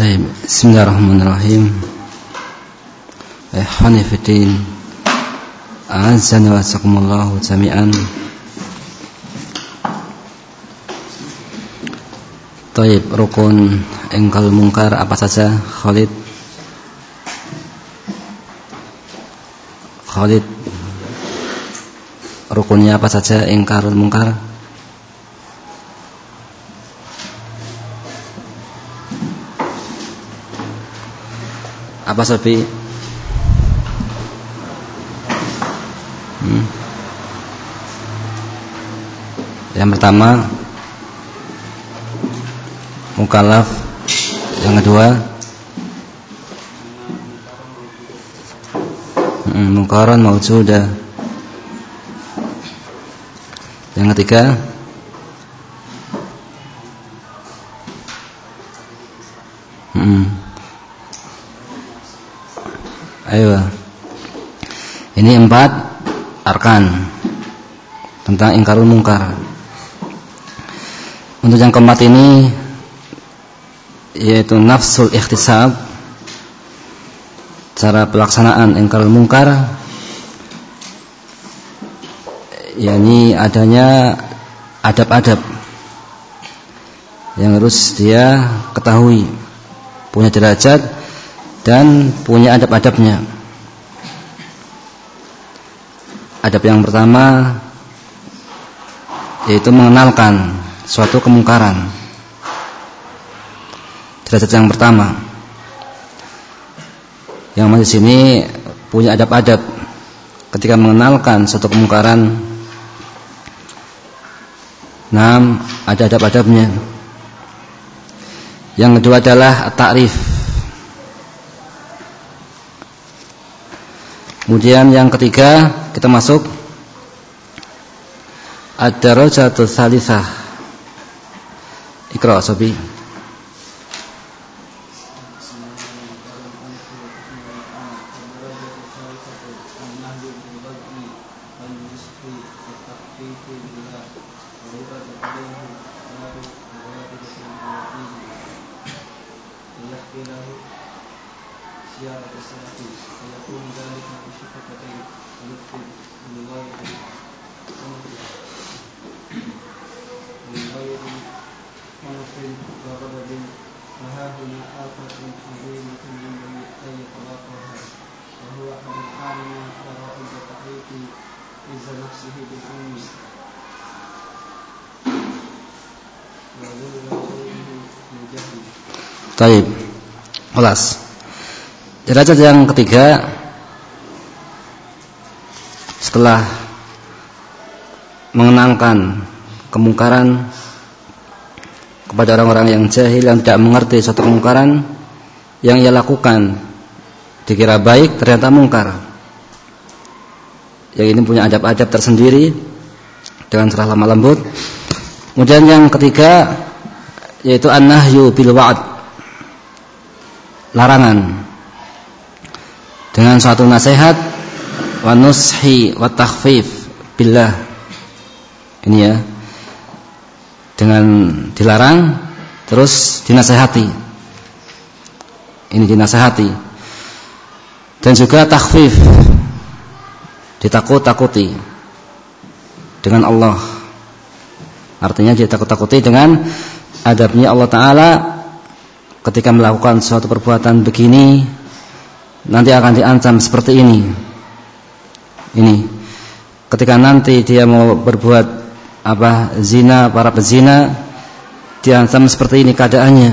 Baik, bismillahirrahmanirrahim. Eh, fi din. Wa sakumullahu jami'an. Taib rukun engkal mungkar apa saja Khalid Khalid rukunnya apa saja engkar mungkar Apa Sofi? Hmm. Yang pertama Mukalaf Yang kedua hmm, Mukaran maujudah Yang ketiga Ayo. Ini empat arkan tentang ingkarul mungkar. Untuk yang keempat ini yaitu nafsul ikhtisab cara pelaksanaan ingkarul mungkar yakni adanya adab-adab yang harus dia ketahui punya derajat dan punya adab-adabnya. Adab yang pertama yaitu mengenalkan suatu kemungkaran. Derajat yang pertama. Yang masih sini punya adab-adab ketika mengenalkan suatu kemungkaran. Nam ada adab-adabnya. Yang kedua adalah ta'rif Kemudian yang ketiga kita masuk ad-darajatus salisah. Ikra Sobi. Taib. Kelas. Derajat yang ketiga setelah mengenangkan kemungkaran kepada orang-orang yang jahil yang tidak mengerti suatu kemungkaran yang ia lakukan dikira baik ternyata mungkar. Yang ini punya adab-adab tersendiri dengan cerah lama lembut. Kemudian yang ketiga yaitu an-nahyu bil wa'd larangan. Dengan suatu nasihat wa nushi wa takhfif billah. Ini ya. Dengan dilarang terus dinasehati. Ini dinasehati. Dan juga takhfif ditakut-takuti dengan Allah. Artinya ditakut-takuti dengan adabnya Allah Ta'ala ketika melakukan suatu perbuatan begini nanti akan diancam seperti ini. Ini. Ketika nanti dia mau berbuat apa zina, para pezina diancam seperti ini keadaannya.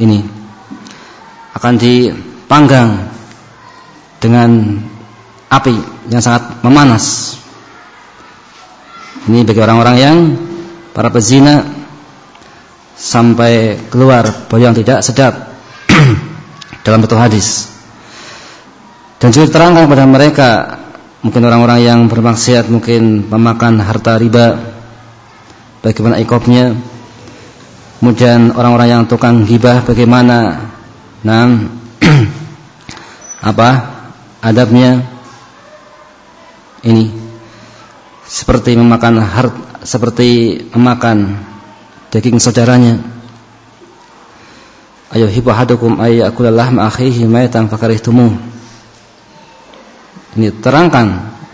Ini akan dipanggang dengan api yang sangat memanas. Ini bagi orang-orang yang para pezina sampai keluar bau yang tidak sedap dalam betul hadis. Dan juga terangkan kepada mereka mungkin orang-orang yang bermaksiat mungkin memakan harta riba bagaimana ikopnya. Kemudian orang-orang yang tukang gibah bagaimana? Nah apa adabnya? Ini. Seperti memakan harta seperti memakan daging saudaranya. ayuhibbu ahadukum ay ya'kula lahma akhihi maitan fakarihtumuh. Ini terangkan,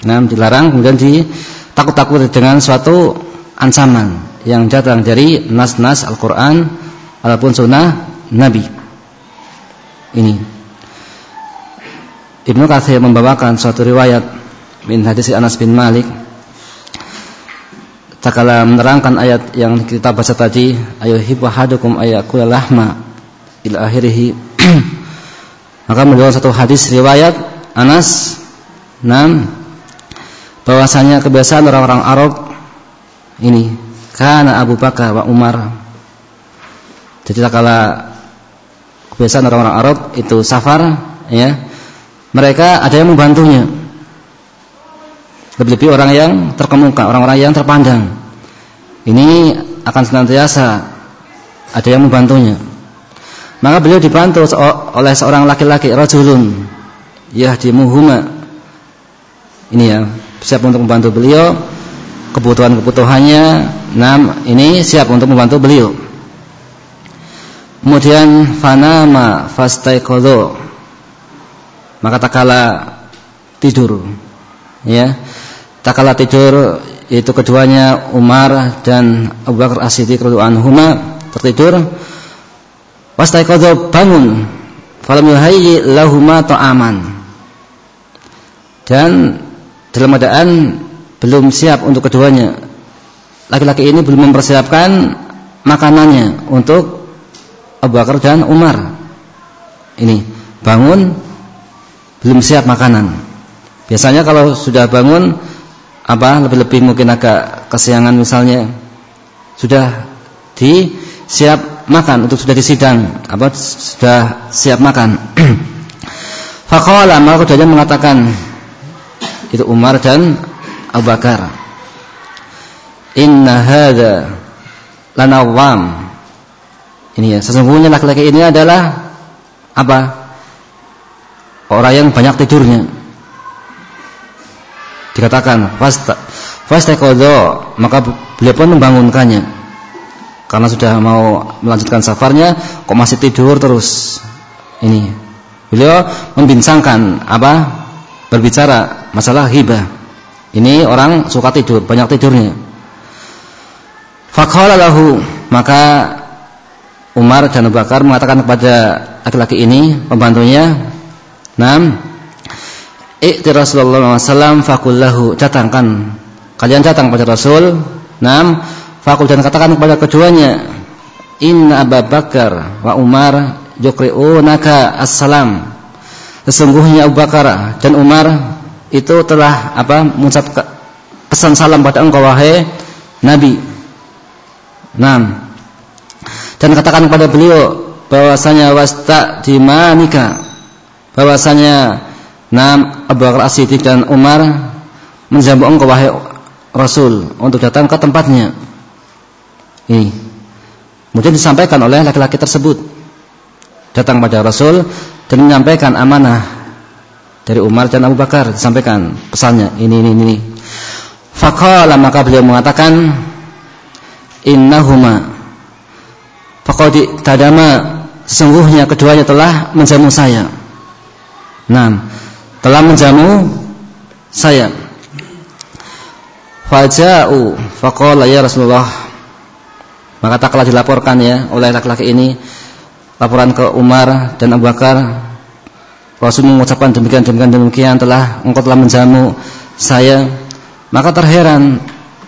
nah dilarang kemudian ditakut-takut dengan suatu ancaman yang datang dari nas-nas Al-Qur'an ataupun sunnah Nabi. Ini Ibnu Katsir membawakan suatu riwayat min hadis Anas bin Malik takala menerangkan ayat yang kita baca tadi ayuhibbu ahadukum ayakula lahma ila akhirih maka menjawab satu hadis riwayat Anas nam bahwasanya kebiasaan orang-orang Arab ini karena Abu Bakar wa Umar. Jadi kala kebiasaan orang-orang Arab itu safar ya mereka ada yang membantunya lebih-lebih orang yang terkemuka orang-orang yang terpandang ini akan senantiasa ada yang membantunya maka beliau dibantu oleh seorang laki-laki rajulun yahdimuhuma. Ini ya, siap untuk membantu beliau kebutuhan-kebutuhannya. Nam, ini siap untuk membantu beliau. Kemudian fanama fastaiqadha. Maka takala tidur. Ya. Takala tidur yaitu keduanya Umar dan Abu Bakar As-Siddiq radhiyallahu anhuma tertidur Wastaiqadha bangun falam yuhayyi lahuma ta'aman. Dan dalam keadaan belum siap untuk keduanya. Laki-laki ini belum mempersiapkan makanannya untuk Abu Bakar dan Umar. Ini bangun belum siap makanan. Biasanya kalau sudah bangun apa lebih-lebih mungkin agak kesiangan misalnya sudah di siap makan untuk sudah disidang apa sudah siap makan. Faqala maka keduanya mengatakan itu Umar dan Abu Bakar inna hadza lanawam ini ya sesungguhnya laki-laki ini adalah apa? Orang yang banyak tidurnya dikatakan fasta fastaqadha maka beliau pun membangunkannya. Karena sudah mau melanjutkan safarnya kok masih tidur terus? Ini. Beliau membincangkan apa? Berbicara masalah hibah. Ini orang suka tidur banyak tidurnya. Faqala lahu maka Umar dan Abu Bakar mengatakan kepada laki-laki ini pembantunya nam Ikti Rasulullah SAW fakullahu datangkan kalian datang pada Rasul nam Fakul dan katakan kepada keduanya, Inna Abu Bakar wa Umar yukri'unaka assalam. Sesungguhnya Abu Bakar dan Umar itu telah apa mengucap pesan salam pada engkau wahai Nabi. Nam. Dan katakan kepada beliau bahwasanya wasta dimanika bahwasanya Nam Abu Bakar As-Siddiq dan Umar menjamu engkau wahai Rasul untuk datang ke tempatnya. Ini. Kemudian disampaikan oleh laki-laki tersebut datang pada Rasul dan menyampaikan amanah dari Umar dan Abu Bakar disampaikan pesannya ini ini ini. Faqala maka beliau mengatakan innahuma faqad tadama sesungguhnya keduanya telah menjamu saya. Nah, telah menjamu saya. Faja'u faqala ya Rasulullah maka tak kalah dilaporkan ya oleh laki-laki ini laporan ke Umar dan Abu Bakar Rasul mengucapkan demikian demikian demikian telah engkau telah menjamu saya maka terheran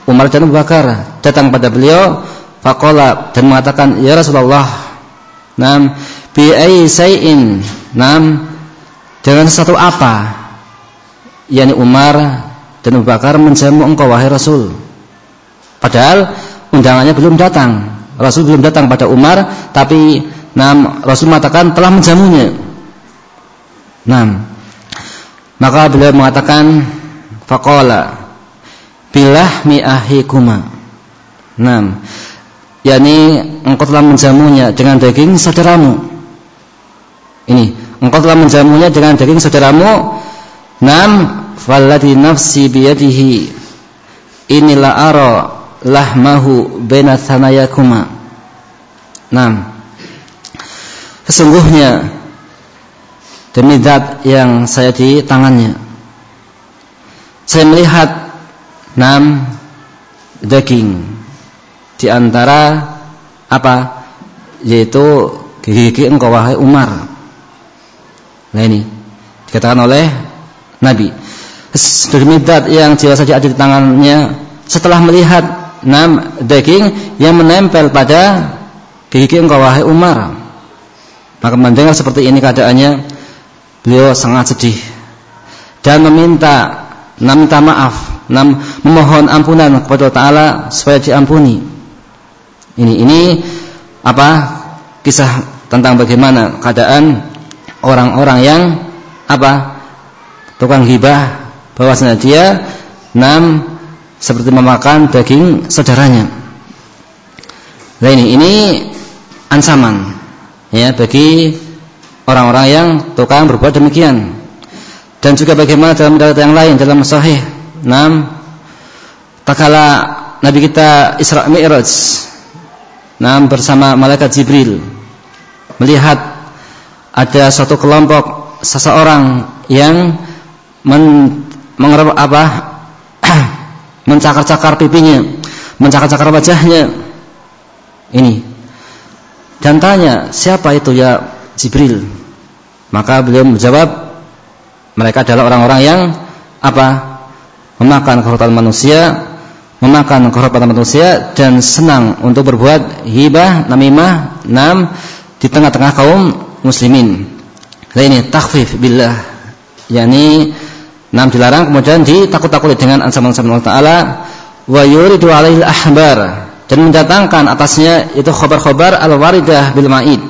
Umar dan Abu Bakar datang pada beliau faqala dan mengatakan ya Rasulullah nam bi sayin nam dengan sesuatu apa yakni Umar dan Abu Bakar menjamu engkau wahai Rasul padahal undangannya belum datang. Rasul belum datang pada Umar, tapi nam Rasul mengatakan telah menjamunya. Nam. Maka beliau mengatakan faqala bilahmi ahikuma. Nam. yakni engkau telah menjamunya dengan daging saudaramu. Ini, engkau telah menjamunya dengan daging saudaramu. Nam, falladhi nafsi biyadihi. Inilah ara lahmahu baina. Naam. Sesungguhnya demi zat yang saya di tangannya. Saya melihat enam daging di antara apa? Yaitu gigi-gigi engkau wahai Umar. Nah ini dikatakan oleh Nabi. Demi zat yang jiwa saja ada di tangannya setelah melihat enam daging yang menempel pada gigi engkau wahai Umar maka mendengar seperti ini keadaannya, beliau sangat sedih dan meminta meminta maaf, nam, memohon ampunan kepada Taala supaya diampuni. Ini ini apa kisah tentang bagaimana keadaan orang-orang yang apa tukang hibah bahwasanya dia nam seperti memakan daging saudaranya. Nah ini ini ancaman ya bagi orang-orang yang tukang berbuat demikian. Dan juga bagaimana dalam riwayat yang lain dalam sahih 6 takala Nabi kita Isra Mi'raj nam bersama malaikat Jibril melihat ada suatu kelompok seseorang yang men, mengerap apa mencakar-cakar pipinya, mencakar-cakar wajahnya. Ini dan tanya siapa itu ya Jibril maka beliau menjawab mereka adalah orang-orang yang apa memakan kehormatan manusia memakan kehormatan manusia dan senang untuk berbuat hibah namimah nam di tengah-tengah kaum muslimin. Nah ini takfif billah. Yakni nam dilarang kemudian ditakut-takuti dengan ancaman-ancaman Allah Taala. Wa yuridu alaihi ahbar. Dan mendatangkan atasnya itu khobar-khobar al-waridah bil ma'id.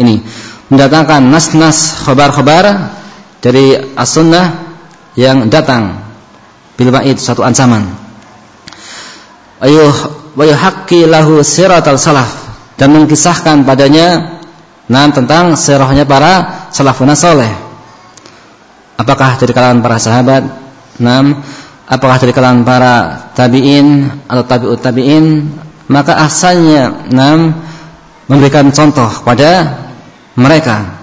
Ini mendatangkan nas-nas khobar-khobar dari as-sunnah yang datang bil ma'id satu ancaman. Ayuh wa yuhaqqi lahu siratal salaf. Dan mengkisahkan padanya nah tentang sirahnya para salafun saleh. Apakah dari kalangan para sahabat? Nam apakah dari kalangan para tabi'in atau tabi'ut tabi'in? Maka asalnya enam memberikan contoh kepada mereka.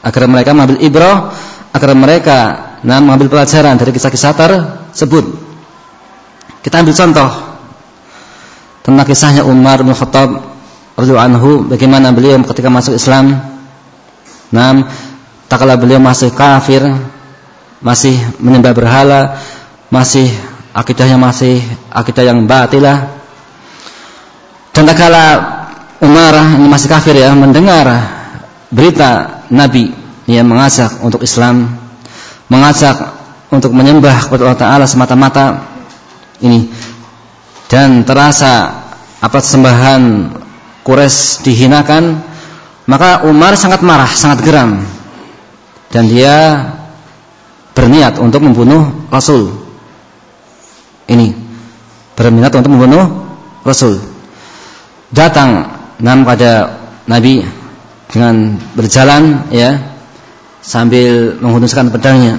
Agar mereka mengambil ibrah agar mereka enam mengambil pelajaran dari kisah-kisah tersebut. Kita ambil contoh tentang kisahnya Umar bin Khattab radhiyallahu anhu bagaimana beliau ketika masuk Islam. Enam tak kala beliau masih kafir masih menyembah berhala masih akidahnya masih akidah yang batilah. Dan tak kala Umar ini masih kafir ya mendengar berita Nabi yang mengajak untuk Islam mengajak untuk menyembah kepada Allah Taala semata-mata ini dan terasa apa sembahan Quraisy dihinakan maka Umar sangat marah sangat geram dan dia berniat untuk membunuh Rasul ini berminat untuk membunuh Rasul. Datang nam pada Nabi dengan berjalan ya sambil menghunuskan pedangnya.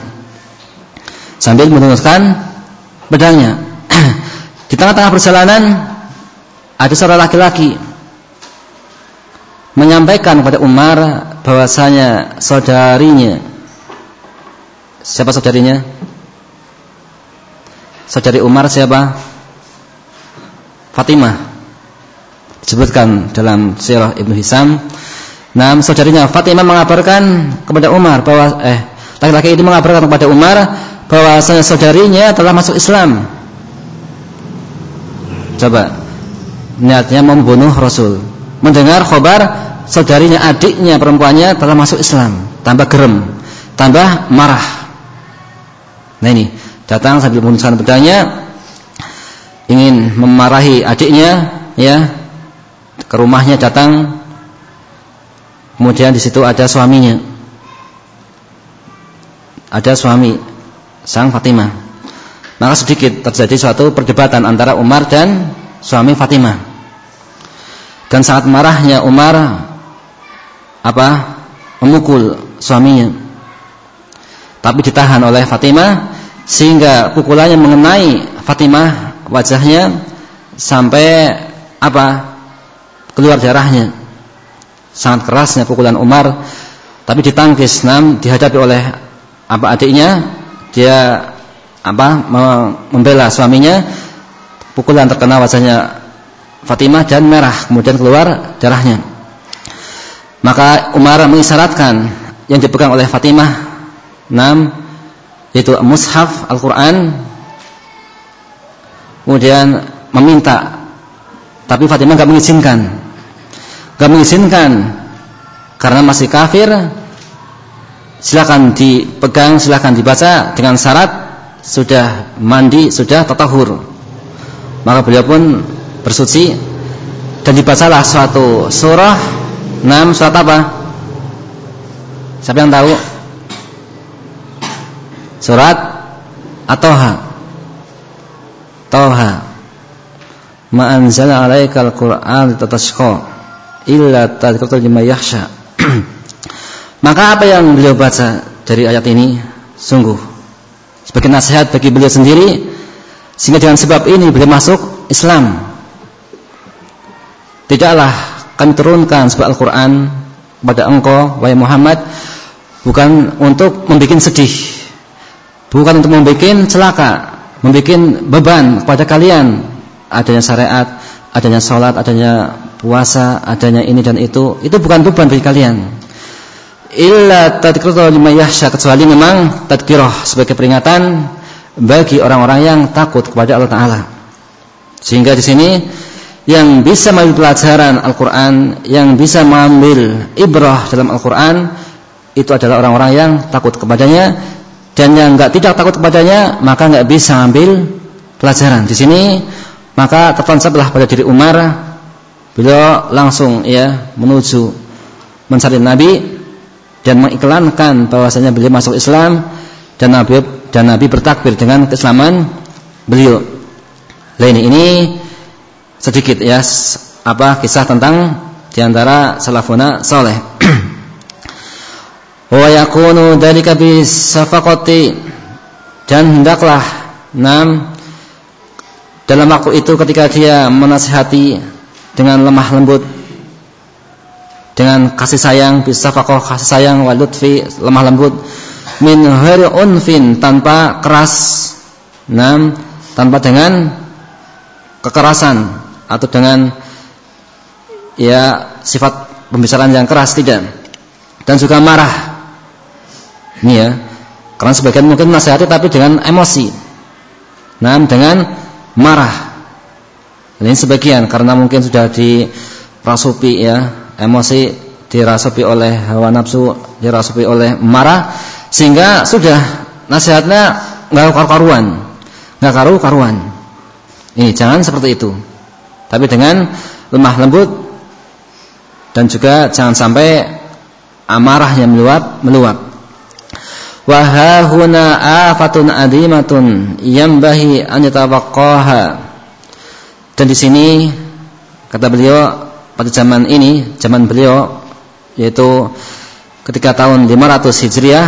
Sambil menghunuskan pedangnya. Di tengah-tengah perjalanan ada seorang laki-laki menyampaikan kepada Umar bahwasanya saudarinya siapa saudarinya? saudari Umar siapa? Fatimah. Disebutkan dalam sirah Ibnu Hisam. Nah, saudarinya Fatimah mengabarkan kepada Umar bahwa eh laki-laki ini mengabarkan kepada Umar bahwa saudarinya telah masuk Islam. Coba niatnya membunuh Rasul. Mendengar khabar saudarinya adiknya perempuannya telah masuk Islam, tambah gerem, tambah marah. Nah ini datang sambil menghunuskan pedangnya ingin memarahi adiknya ya. Ke rumahnya datang. Kemudian di situ ada suaminya. Ada suami sang Fatimah. Maka sedikit terjadi suatu perdebatan antara Umar dan suami Fatimah dan sangat marahnya Umar apa memukul suaminya. Tapi ditahan oleh Fatimah sehingga pukulannya mengenai Fatimah wajahnya sampai apa keluar darahnya. Sangat kerasnya pukulan Umar tapi ditangkis. Nam dihadapi oleh apa adiknya. Dia apa membela suaminya. Pukulan terkena wajahnya Fatimah dan merah kemudian keluar darahnya. Maka Umar mengisyaratkan yang dipegang oleh Fatimah enam yaitu mushaf Al-Qur'an kemudian meminta. Tapi Fatimah enggak mengizinkan. Enggak mengizinkan karena masih kafir. Silakan dipegang silakan dibaca dengan syarat sudah mandi sudah tatahur. Maka beliau pun bersuci. Dan dibacalah suatu surah. Enam surat apa? Siapa yang tahu? Surat At-Toha. Toha. Ma anzala alaikal Qur'an litatashqa illa tadhkiratul liman yakhsha. Maka apa yang beliau baca dari ayat ini? Sungguh sebagai nasihat bagi beliau sendiri sehingga dengan sebab ini beliau masuk Islam Tidaklah kami turunkan sebuah Al-Quran kepada engkau, wahai Muhammad, bukan untuk membuat sedih, bukan untuk membuat celaka, membuat beban kepada kalian. Adanya syariat, adanya sholat, adanya puasa, adanya ini dan itu, itu bukan beban bagi kalian. Illa tadkirah lima yahsya kecuali memang tadkirah sebagai peringatan bagi orang-orang yang takut kepada Allah Taala. Sehingga di sini yang bisa mengambil pelajaran Al-Quran, yang bisa mengambil ibrah dalam Al-Quran, itu adalah orang-orang yang takut kepadanya, dan yang enggak tidak takut kepadanya, maka enggak bisa mengambil pelajaran. Di sini, maka terkonseplah pada diri Umar, beliau langsung ya menuju mencari Nabi dan mengiklankan bahwasanya beliau masuk Islam dan Nabi dan Nabi bertakbir dengan keislaman beliau. Lain ini sedikit ya. Apa kisah tentang di antara salafuna saleh. Wa yakunu dalika bi safaqati dan hendaklah enam dalam waktu itu ketika dia menasihati dengan lemah lembut dengan kasih sayang bisa fakoh kasih sayang wa lutfi lemah lembut min ghairi unfin tanpa keras enam tanpa dengan kekerasan atau dengan ya sifat pembicaraan yang keras tidak. Dan juga marah. Ini ya karena sebagian mungkin nasihati tapi dengan emosi. Nah dengan marah. Ini sebagian karena mungkin sudah dirasupi ya emosi dirasupi oleh hawa nafsu dirasupi oleh marah sehingga sudah nasihatnya nggak karu-karuan. Nggak karu-karuan. Ini jangan seperti itu tapi dengan lemah lembut dan juga jangan sampai amarahnya meluap meluap. Wa huna afatun adimatun yambahi an yatawaqqaha dan di sini kata beliau pada zaman ini zaman beliau yaitu ketika tahun 500 Hijriah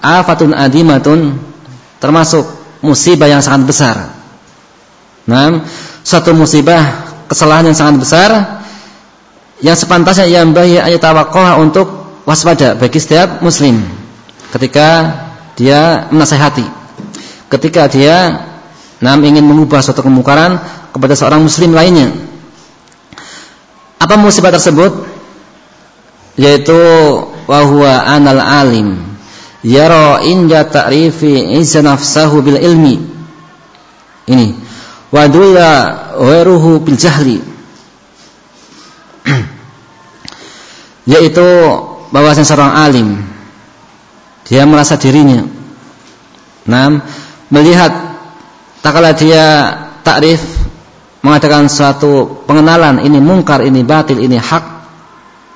afatun adimatun termasuk musibah yang sangat besar. Nah satu musibah kesalahan yang sangat besar yang sepantasnya yang bayi ayat tawakoh untuk waspada bagi setiap muslim ketika dia menasehati. Ketika dia nam ingin mengubah suatu kemungkaran kepada seorang muslim lainnya. Apa musibah tersebut? Yaitu wahwa anal alim. Yara inda ta'rifi izza nafsahu bil ilmi. Ini wadulla waruhu bil jahli. Yaitu bahwasanya seorang alim dia merasa dirinya. Nam melihat tak dia takrif mengadakan suatu pengenalan ini mungkar ini batil ini hak.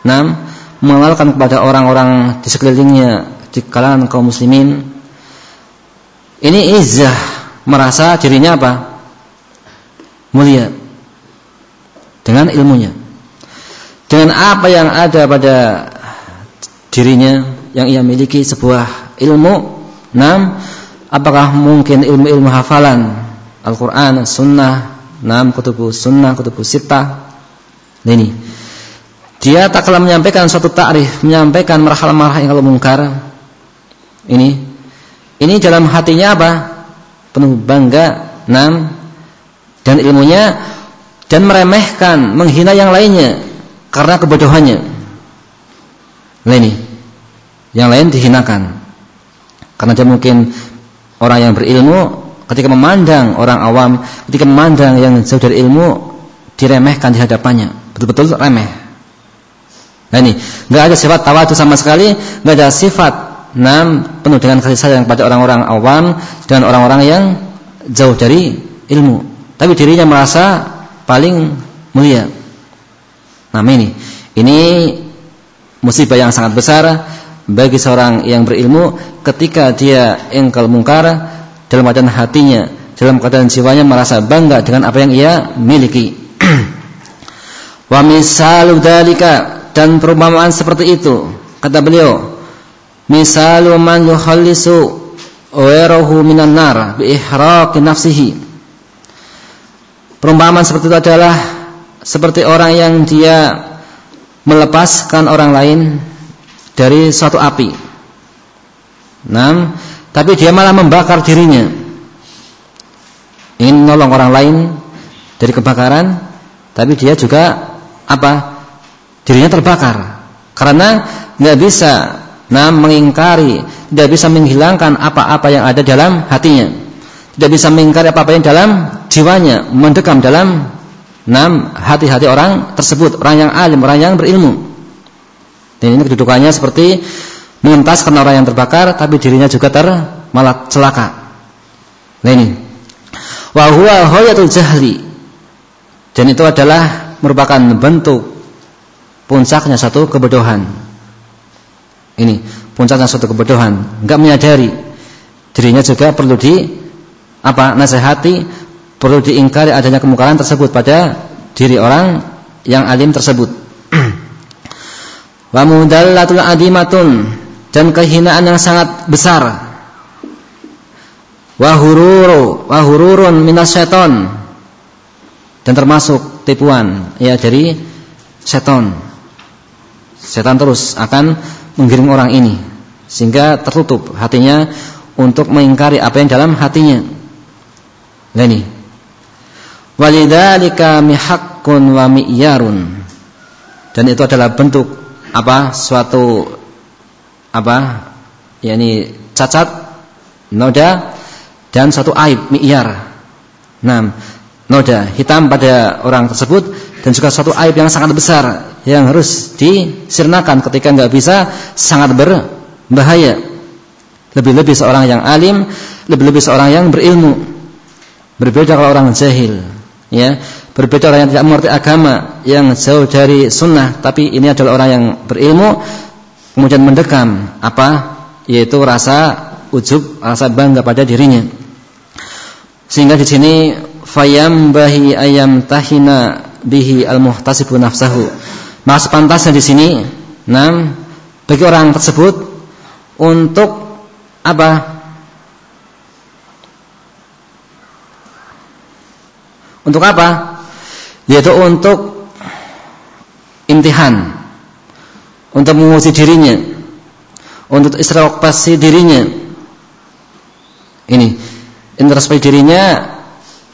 Nam mengenalkan kepada orang-orang di sekelilingnya di kalangan kaum muslimin. Ini izah merasa dirinya apa mulia dengan ilmunya dengan apa yang ada pada dirinya yang ia miliki sebuah ilmu enam apakah mungkin ilmu-ilmu hafalan Al-Quran, Sunnah, enam kutubu Sunnah, kutubu Sita ini dia tak kalah menyampaikan suatu ta'rif, menyampaikan marhalah-marhalah yang kalau mungkar. Ini ini dalam hatinya apa? Penuh bangga, nam dan ilmunya dan meremehkan, menghina yang lainnya karena kebodohannya. Nah ini, yang lain dihinakan. Karena dia mungkin orang yang berilmu ketika memandang orang awam, ketika memandang yang jauh dari ilmu diremehkan di hadapannya. Betul-betul remeh. Nah ini, nggak ada sifat tawadu sama sekali, nggak ada sifat nam penuh dengan kasih sayang pada orang-orang awam dan orang-orang yang jauh dari ilmu. Tapi dirinya merasa paling mulia. Nah ini, ini musibah yang sangat besar bagi seorang yang berilmu ketika dia engkal mungkar dalam keadaan hatinya, dalam keadaan jiwanya merasa bangga dengan apa yang ia miliki. Wa misalu dalika dan perumpamaan seperti itu kata beliau misalu man yukhallisu wairahu minan nar bi ihraqi nafsihi perumpamaan seperti itu adalah seperti orang yang dia melepaskan orang lain dari suatu api. Nah tapi dia malah membakar dirinya. Ingin menolong orang lain dari kebakaran tapi dia juga apa dirinya terbakar. Karena nggak bisa nah mengingkari tidak bisa menghilangkan apa-apa yang ada dalam hatinya tidak bisa mengingkari apa-apa yang dalam jiwanya mendekam dalam enam hati-hati orang tersebut orang yang alim orang yang berilmu. Dan ini kedudukannya seperti mengentaskan orang yang terbakar tapi dirinya juga ter malah celaka. Nah ini. Wa huwa jahli. Dan itu adalah merupakan bentuk puncaknya satu kebodohan. Ini puncaknya satu kebodohan, enggak menyadari. Dirinya juga perlu di apa nasihati, perlu diingkari adanya kemungkaran tersebut pada diri orang yang alim tersebut. Wa mudallatul adimatun dan kehinaan yang sangat besar. Wa hururu wa hururun minasyaiton dan termasuk tipuan ya dari setan setan terus akan menggiring orang ini sehingga tertutup hatinya untuk mengingkari apa yang dalam hatinya. Ini. Walidzalika mihaqqun wa mi'yarun. Dan itu adalah bentuk apa? suatu apa? yakni cacat, noda dan satu aib mi'yar. Nah, noda hitam pada orang tersebut dan juga satu aib yang sangat besar yang harus disirnakan ketika nggak bisa sangat berbahaya. Lebih-lebih seorang yang alim, lebih-lebih seorang yang berilmu. Berbeda kalau orang jahil, ya. Berbeda orang yang tidak mengerti agama, yang jauh dari sunnah, tapi ini adalah orang yang berilmu, kemudian mendekam apa? Yaitu rasa ujub, rasa bangga pada dirinya. Sehingga di sini fayam bahi ayam tahina bihi al-muhtasibu nafsahu maka sepantasnya di sini, nah, bagi orang tersebut untuk apa? Untuk apa? Yaitu untuk imtihan, untuk menguji dirinya, untuk introspeksi dirinya. Ini introspeksi dirinya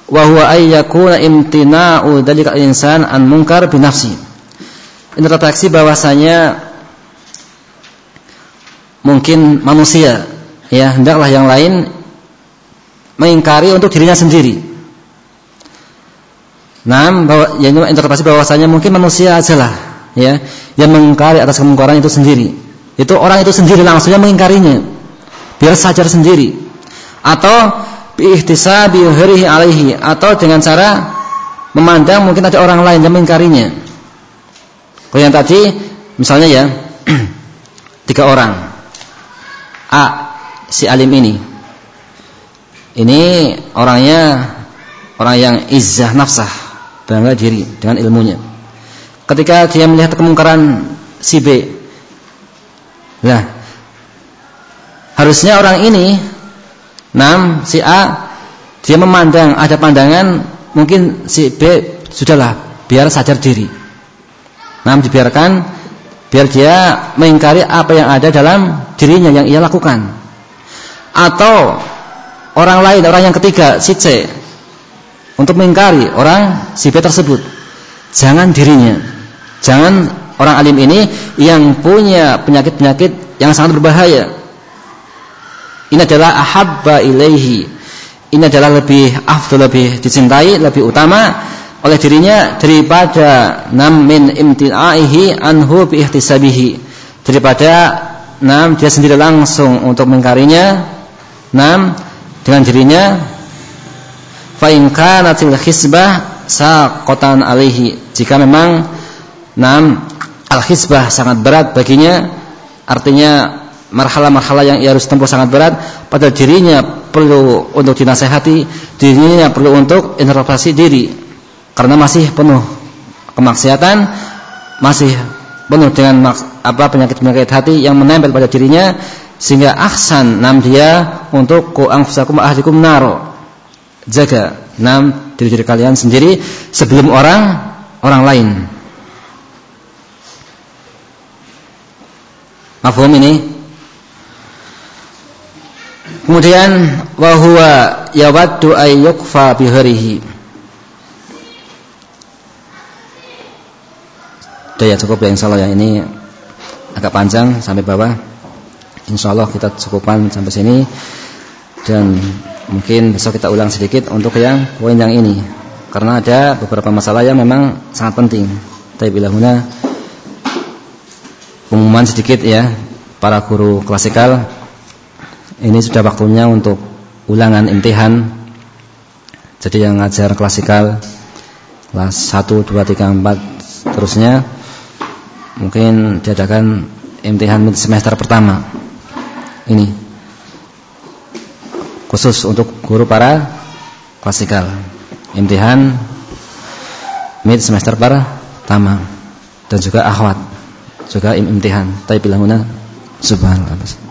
wa huwa ayyakuna imtina'u dalika insan an munkar bi nafsi introspeksi bahwasanya mungkin manusia ya hendaklah yang lain mengingkari untuk dirinya sendiri. Nah, bahwa yang interpretasi bahwasanya mungkin manusia ajalah ya yang mengingkari atas kemungkaran itu sendiri. Itu orang itu sendiri langsungnya mengingkarinya. Biar sadar sendiri. Atau biihtisabi harihi alaihi atau dengan cara memandang mungkin ada orang lain yang mengingkarinya. Kalau yang tadi misalnya ya tiga orang A si alim ini ini orangnya orang yang izzah nafsah bangga diri dengan ilmunya ketika dia melihat kemungkaran si B nah harusnya orang ini nam si A dia memandang ada pandangan mungkin si B sudahlah biar sadar diri Nah, dibiarkan biar dia mengingkari apa yang ada dalam dirinya yang ia lakukan. Atau orang lain, orang yang ketiga, si C untuk mengingkari orang si B tersebut. Jangan dirinya. Jangan orang alim ini yang punya penyakit-penyakit yang sangat berbahaya. Ini adalah ahabba ilaihi. Ini adalah lebih afdal, lebih dicintai, lebih utama oleh dirinya daripada nam min imtinaihi anhu bi ihtisabihi. Daripada nam dia sendiri langsung untuk mengingkarinya nam dengan dirinya fa in kanatil khisbah saqatan alaihi. Jika memang nam al khisbah sangat berat baginya artinya marhalah-marhalah yang ia harus tempuh sangat berat pada dirinya perlu untuk dinasehati dirinya perlu untuk introspeksi diri. Karena masih penuh kemaksiatan masih penuh dengan apa penyakit-penyakit hati yang menempel pada dirinya sehingga ahsan nam dia untuk ku anfusakum ahlikum naro jaga enam diri-diri kalian sendiri sebelum orang orang lain. Mafhum ini? Kemudian wa huwa yawaddu yukfa biharihi. Sudah ya cukup ya insyaallah ya ini agak panjang sampai bawah. Insyaallah kita cukupkan sampai sini dan Mungkin besok kita ulang sedikit untuk yang poin yang ini karena ada beberapa masalah yang memang sangat penting. Tapi bila mana pengumuman sedikit ya para guru klasikal ini sudah waktunya untuk ulangan imtihan. Jadi yang ngajar klasikal kelas 1 2 3 4 terusnya mungkin diadakan imtihan semester pertama. Ini khusus untuk guru para klasikal. Imtihan mid semester pertama dan juga akhwat juga imtihan. Tapi bila mana subhanallah.